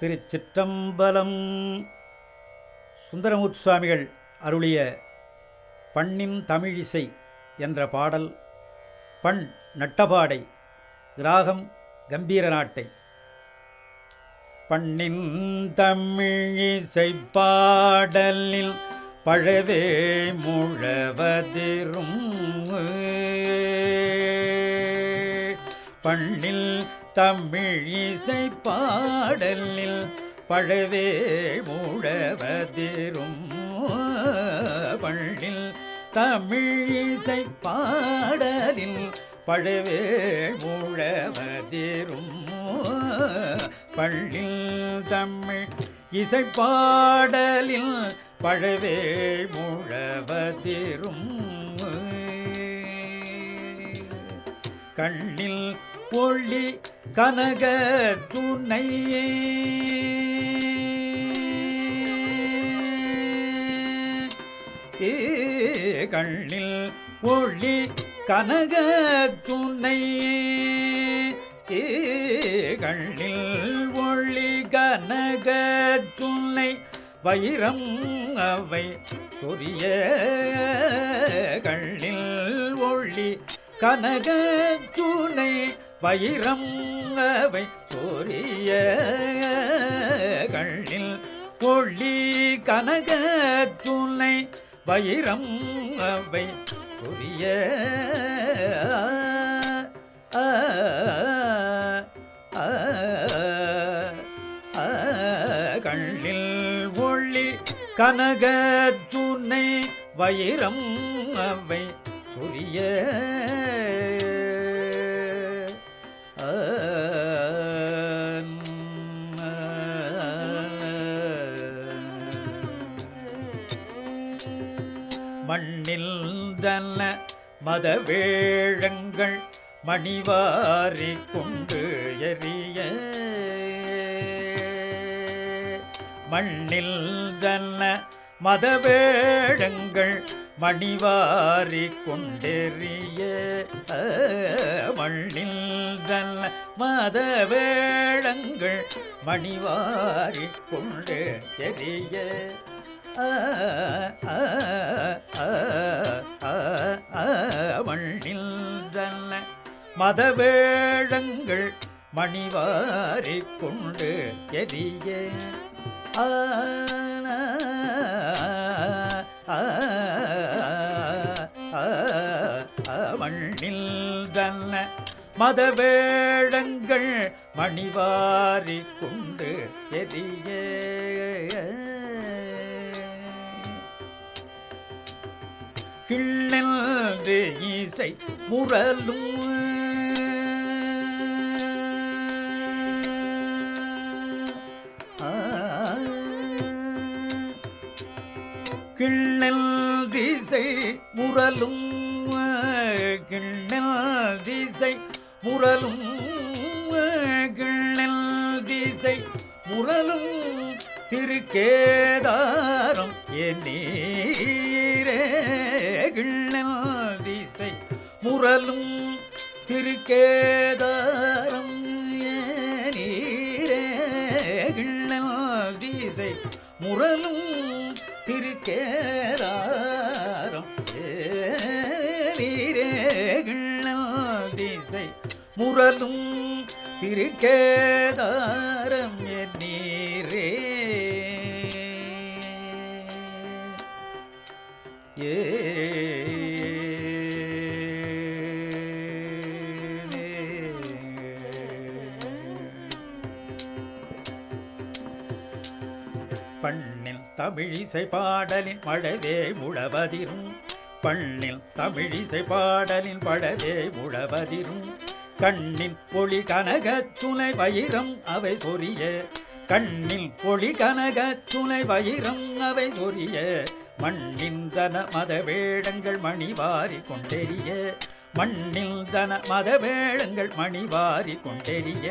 திருச்சிற்றம்பலம். சுந்தரமூர்த்தி சுவாமிகள் அருளிய பண்ணின் தமிழிசை என்ற பாடல் பண் நட்டபாடை ராகம் கம்பீர நாட்டை. பண்ணின் தமிழிசை பாடலில் பழவே முழவதிரும் பண்ணில் தமிழிசை பாடலில் பழவே முழவதிரும் பண்ணில் தமிழிசை பாடலில் பழவே முழவதிரும் பள்ளில் தமிழ் இசைப்பாடலில் பழவே முழவதிரும் கண்ணில் பொள்ளி கனக துணை. கண்ணில் ஒளி கனக துணை. கண்ணில் ஒளி கனக துணை. வைரம் அவை சொரிய கண்ணில் ஒளி கனக துணை. வைரம் அவை சோரிய கண்ணில் கொள்ளி கனக துணை வைரம் அவை சொரிய. கண்ணில் ஒளி கனக துணை வைரம் அவை சொரிய. மண்ணில் தன மதவேழங்கள் மணிவாரி கொண்டு எரிய மண்ணில் தன மதவேழங்கள் மணிவாரி கொண்டெறிய. மண்ணில் தன மதவேழங்கள் மணிவாரி கொண்டு எரிய மண்ணில் தன்ன மதவேழங்கள் மணிவாரி கொண்டு எரிய மண்ணில் தன்ன மதவேழங்கள் மணிவாரி கொண்டு எரிய. என்று இசை முரலும். கிண்ணல் திசை முரலும். கிண்ணல் திசை முரலும். கிண்ணல் திசை முரலும். திருக்கேதாரம் என் நீரே. கிண்ணல் முரலும் திருக்கேதாரம் என் திசை முரலும் திருக்கேதாரம் நீரே திசை முரலும் திருக்கேதாரம் பண்ணில் தமிழிசை பாடலின் மழவே முழவதிரும். பண்ணில் தமிழிசை பாடலின் படவே முழவதிரும். கண்ணின் பொலி கனக துணை வயிறம் அவை சொரிய கண்ணில் பொலி கனக துணை வயிறம் அவை சொரிய மண்ணின் தன மத வேடங்கள் மணிவாரி கொண்டெறிய. மண்ணில் தன மத வேடங்கள் மணிவாரி கொண்டெறிய.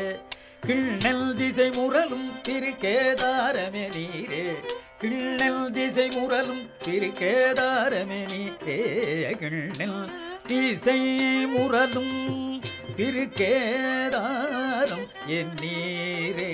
கிண்ணல் திசை முரலும் திருக்கேதாரமே நீரே. கிண்ணல் திசை முரலும் திருக்கேதாரமே நீரே. கிண்ணல் திசை முரலும் திருக்கேதாரம் என் நீரே.